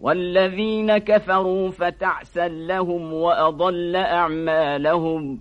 والذين كفروا فتعسا لهم وأضل أعمالهم